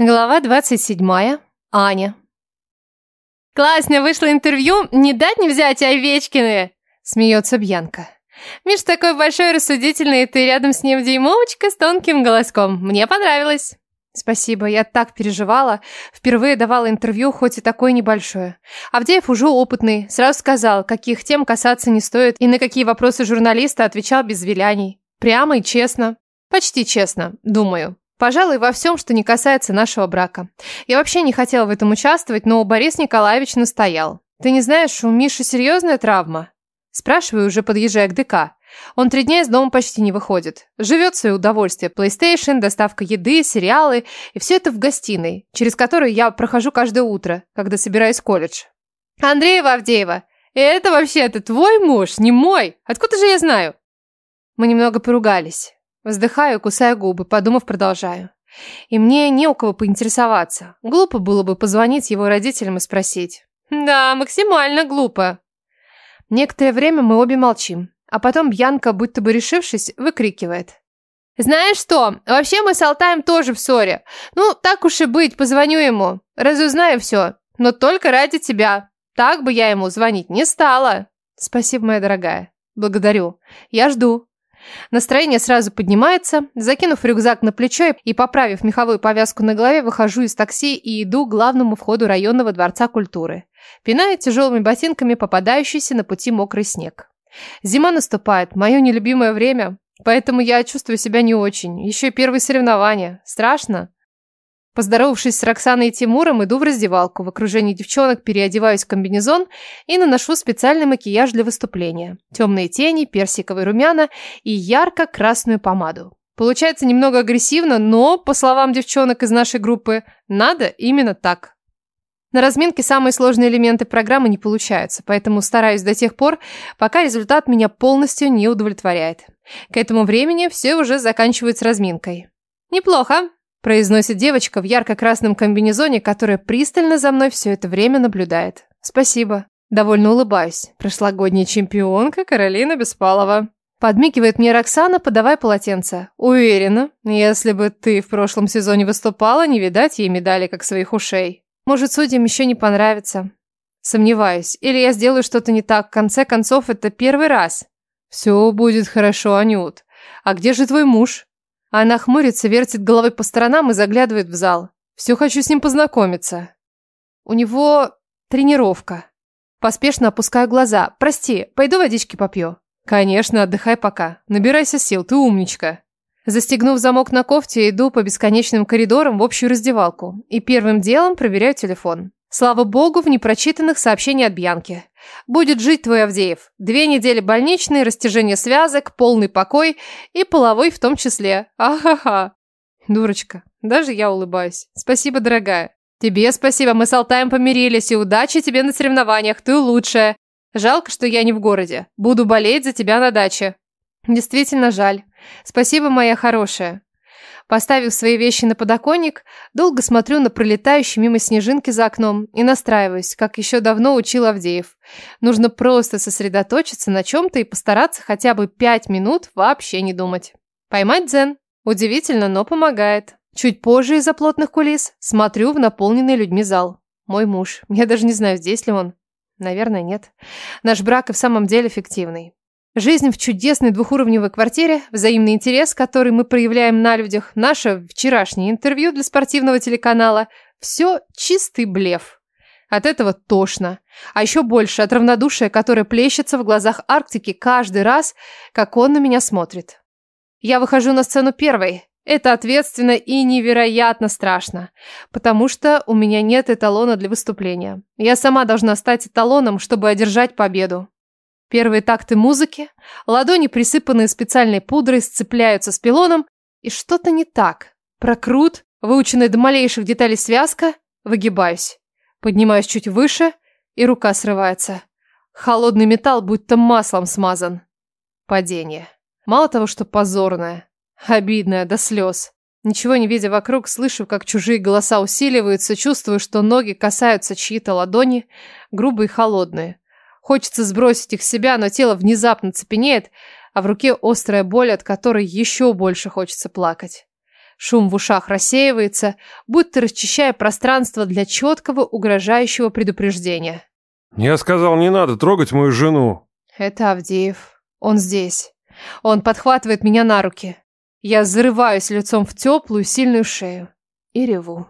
Глава 27. Аня. «Классно вышло интервью, не дать не взять Овечкины!» Смеется Бьянка. «Миш такой большой, рассудительный, и ты рядом с ним дюймовочка с тонким голоском. Мне понравилось!» Спасибо, я так переживала. Впервые давала интервью, хоть и такое небольшое. Авдеев уже опытный, сразу сказал, каких тем касаться не стоит и на какие вопросы журналиста отвечал без виляний. Прямо и честно. Почти честно, думаю. Пожалуй, во всем, что не касается нашего брака. Я вообще не хотела в этом участвовать, но Борис Николаевич настоял. Ты не знаешь, у Миши серьезная травма? Спрашиваю, уже подъезжая к ДК. Он три дня из дома почти не выходит. Живет в свое удовольствие. PlayStation, доставка еды, сериалы. И все это в гостиной, через которую я прохожу каждое утро, когда собираюсь в колледж. Андреева Авдеева, это вообще-то твой муж, не мой. Откуда же я знаю? Мы немного поругались. Вздыхаю, кусая губы, подумав, продолжаю. И мне не у кого поинтересоваться. Глупо было бы позвонить его родителям и спросить. Да, максимально глупо. Некоторое время мы обе молчим. А потом Бьянка, будто бы решившись, выкрикивает. «Знаешь что? Вообще мы с Алтаем тоже в ссоре. Ну, так уж и быть, позвоню ему. Разузнаю все. Но только ради тебя. Так бы я ему звонить не стала». «Спасибо, моя дорогая. Благодарю. Я жду». Настроение сразу поднимается. Закинув рюкзак на плечо и поправив меховую повязку на голове, выхожу из такси и иду к главному входу районного дворца культуры. Пинаю тяжелыми ботинками попадающийся на пути мокрый снег. Зима наступает, мое нелюбимое время, поэтому я чувствую себя не очень. Еще и первые соревнования. Страшно? Поздоровавшись с Роксаной и Тимуром, иду в раздевалку. В окружении девчонок переодеваюсь в комбинезон и наношу специальный макияж для выступления. Темные тени, персиковые румяна и ярко-красную помаду. Получается немного агрессивно, но, по словам девчонок из нашей группы, надо именно так. На разминке самые сложные элементы программы не получаются, поэтому стараюсь до тех пор, пока результат меня полностью не удовлетворяет. К этому времени все уже заканчивают разминкой. Неплохо, произносит девочка в ярко-красном комбинезоне, которая пристально за мной все это время наблюдает. Спасибо. Довольно улыбаюсь. Прошлогодняя чемпионка Каролина Беспалова. Подмигивает мне Роксана, подавай полотенце. Уверена, если бы ты в прошлом сезоне выступала, не видать ей медали, как своих ушей. Может, судьям еще не понравится. Сомневаюсь. Или я сделаю что-то не так. В конце концов, это первый раз. Все будет хорошо, Анют. А где же твой муж? Она хмурится, вертит головой по сторонам и заглядывает в зал. Все хочу с ним познакомиться. У него тренировка. Поспешно опускаю глаза. Прости, пойду водички попью. Конечно, отдыхай пока. Набирайся сил, ты умничка. Застегнув замок на кофте, иду по бесконечным коридорам в общую раздевалку. И первым делом проверяю телефон. Слава богу, в непрочитанных сообщениях от Бьянки. Будет жить твой Авдеев. Две недели больничной, растяжение связок, полный покой и половой в том числе. Ахаха. Дурочка, даже я улыбаюсь. Спасибо, дорогая. Тебе спасибо, мы с Алтаем помирились, и удачи тебе на соревнованиях, ты лучшая. Жалко, что я не в городе. Буду болеть за тебя на даче. Действительно жаль. Спасибо, моя хорошая. Поставив свои вещи на подоконник, долго смотрю на пролетающие мимо снежинки за окном и настраиваюсь, как еще давно учил Авдеев. Нужно просто сосредоточиться на чем-то и постараться хотя бы пять минут вообще не думать. Поймать дзен. Удивительно, но помогает. Чуть позже из-за плотных кулис смотрю в наполненный людьми зал. Мой муж. Я даже не знаю, здесь ли он. Наверное, нет. Наш брак и в самом деле фиктивный. Жизнь в чудесной двухуровневой квартире, взаимный интерес, который мы проявляем на людях, наше вчерашнее интервью для спортивного телеканала – все чистый блеф. От этого тошно. А еще больше от равнодушия, которое плещется в глазах Арктики каждый раз, как он на меня смотрит. Я выхожу на сцену первой. Это ответственно и невероятно страшно, потому что у меня нет эталона для выступления. Я сама должна стать эталоном, чтобы одержать победу. Первые такты музыки, ладони, присыпанные специальной пудрой, сцепляются с пилоном, и что-то не так. Прокрут, выученная до малейших деталей связка, выгибаюсь. Поднимаюсь чуть выше, и рука срывается. Холодный металл будто маслом смазан. Падение. Мало того, что позорное, обидное до слез. Ничего не видя вокруг, слышу, как чужие голоса усиливаются, чувствую, что ноги касаются чьи-то ладони, грубые и холодные. Хочется сбросить их с себя, но тело внезапно цепенеет, а в руке острая боль, от которой еще больше хочется плакать. Шум в ушах рассеивается, будто расчищая пространство для четкого, угрожающего предупреждения. Я сказал, не надо трогать мою жену. Это Авдеев. Он здесь. Он подхватывает меня на руки. Я зарываюсь лицом в теплую, сильную шею и реву.